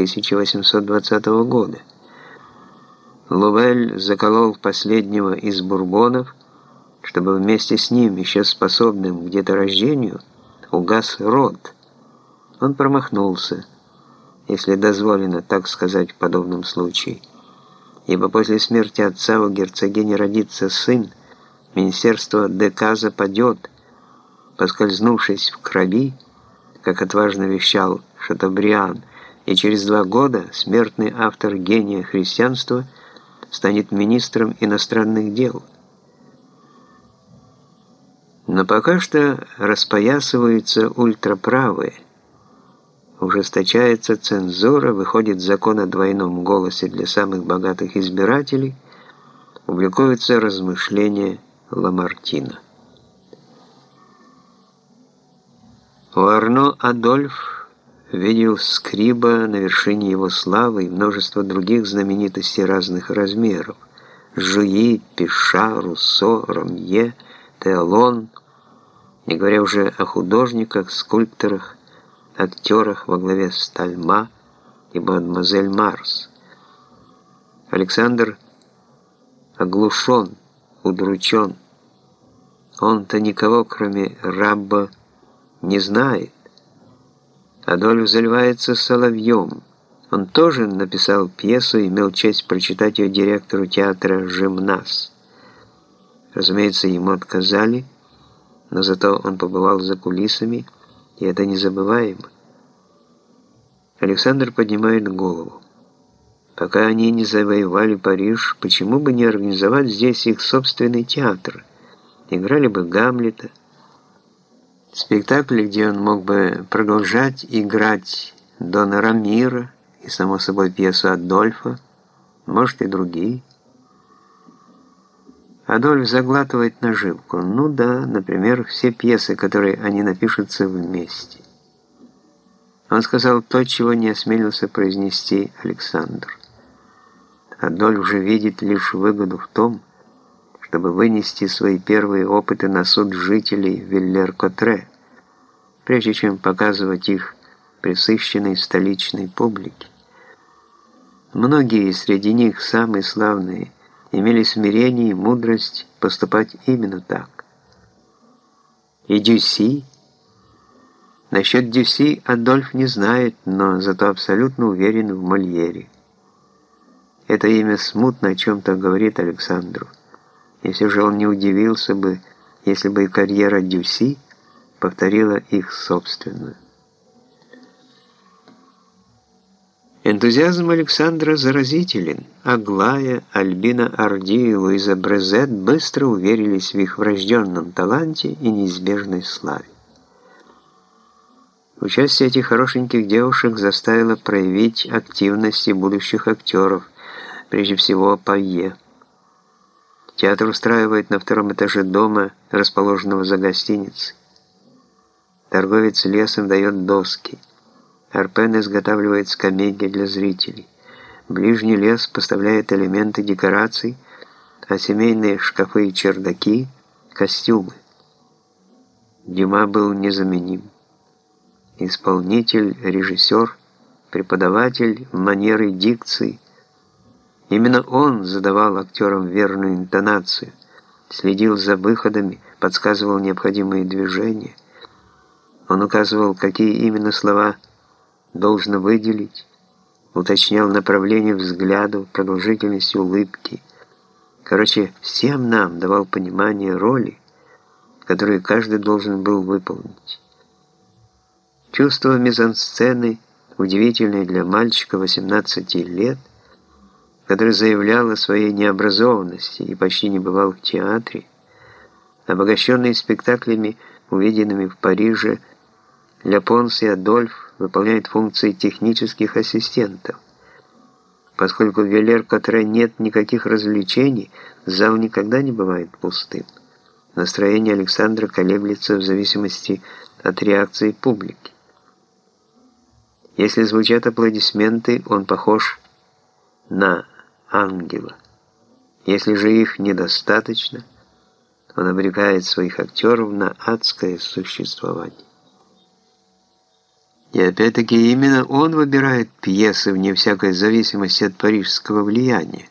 1820 года. Лувель заколол последнего из бурбонов, чтобы вместе с ним, еще способным к деторождению, угас род. Он промахнулся, если дозволено так сказать в подобном случае, ибо после смерти отца у герцогини родится сын, министерство Деказа падет, поскользнувшись в крови, как отважно вещал Шатабриан, и через два года смертный автор гения христианства станет министром иностранных дел. Но пока что распоясываются ультраправые, ужесточается цензура, выходит закон о двойном голосе для самых богатых избирателей, публикуются размышления Ламартина. У Арно Адольф видел Скриба на вершине его славы и множество других знаменитостей разных размеров. Жуи, Пиша, Руссо, Ромье, Теолон, не говоря уже о художниках, скульпторах, актерах во главе с Тальма и мадемуазель Марс. Александр оглушен, удручен. Он-то никого, кроме Рабба, не знает. Адольф заливается соловьем. Он тоже написал пьесу и имел честь прочитать ее директору театра «Жимнас». Разумеется, ему отказали, но зато он побывал за кулисами, и это незабываемо. Александр поднимает голову. Пока они не завоевали Париж, почему бы не организовать здесь их собственный театр? Играли бы Гамлета, Спектакль, где он мог бы продолжать играть Дона Рамира и, само собой, пьесу Адольфа, может и другие. Адольф заглатывает наживку. Ну да, например, все пьесы, которые они напишутся вместе. Он сказал то, чего не осмелился произнести Александр. Адольф же видит лишь выгоду в том, чтобы вынести свои первые опыты на суд жителей Виллер-Котре, прежде чем показывать их присыщенной столичной публике. Многие среди них, самые славные, имели смирение и мудрость поступать именно так. И Дюси... Насчет Дюси Адольф не знает, но зато абсолютно уверен в Мольере. Это имя смутно о чем-то говорит Александру. Если же он не удивился бы, если бы и карьера Дюси повторила их собственную. Энтузиазм Александра заразителен. Аглая, Альбина Орди и Луиза быстро уверились в их врожденном таланте и неизбежной славе. Участие этих хорошеньких девушек заставило проявить активности будущих актеров, прежде всего Пайе. Театр устраивает на втором этаже дома, расположенного за гостиницей. Торговец лесом дает доски. Арпен изготавливает скамейки для зрителей. Ближний лес поставляет элементы декораций, а семейные шкафы и чердаки – костюмы. Дюма был незаменим. Исполнитель, режиссер, преподаватель манеры дикции – Именно он задавал актерам верную интонацию, следил за выходами, подсказывал необходимые движения. Он указывал, какие именно слова должно выделить, уточнял направление взгляда, продолжительность улыбки. Короче, всем нам давал понимание роли, которую каждый должен был выполнить. Чувство мизансцены, удивительное для мальчика 18 лет, который заявлял о своей необразованности и почти не бывал в театре, обогащенный спектаклями, увиденными в Париже, Ляпонс и Адольф выполняют функции технических ассистентов. Поскольку в Велер-Котре нет никаких развлечений, зал никогда не бывает пустым. Настроение Александра колеблется в зависимости от реакции публики. Если звучат аплодисменты, он похож на ангела. Если же их недостаточно, он обрекает своих актеров на адское существование. И опять-таки именно он выбирает пьесы вне всякой зависимости от парижского влияния.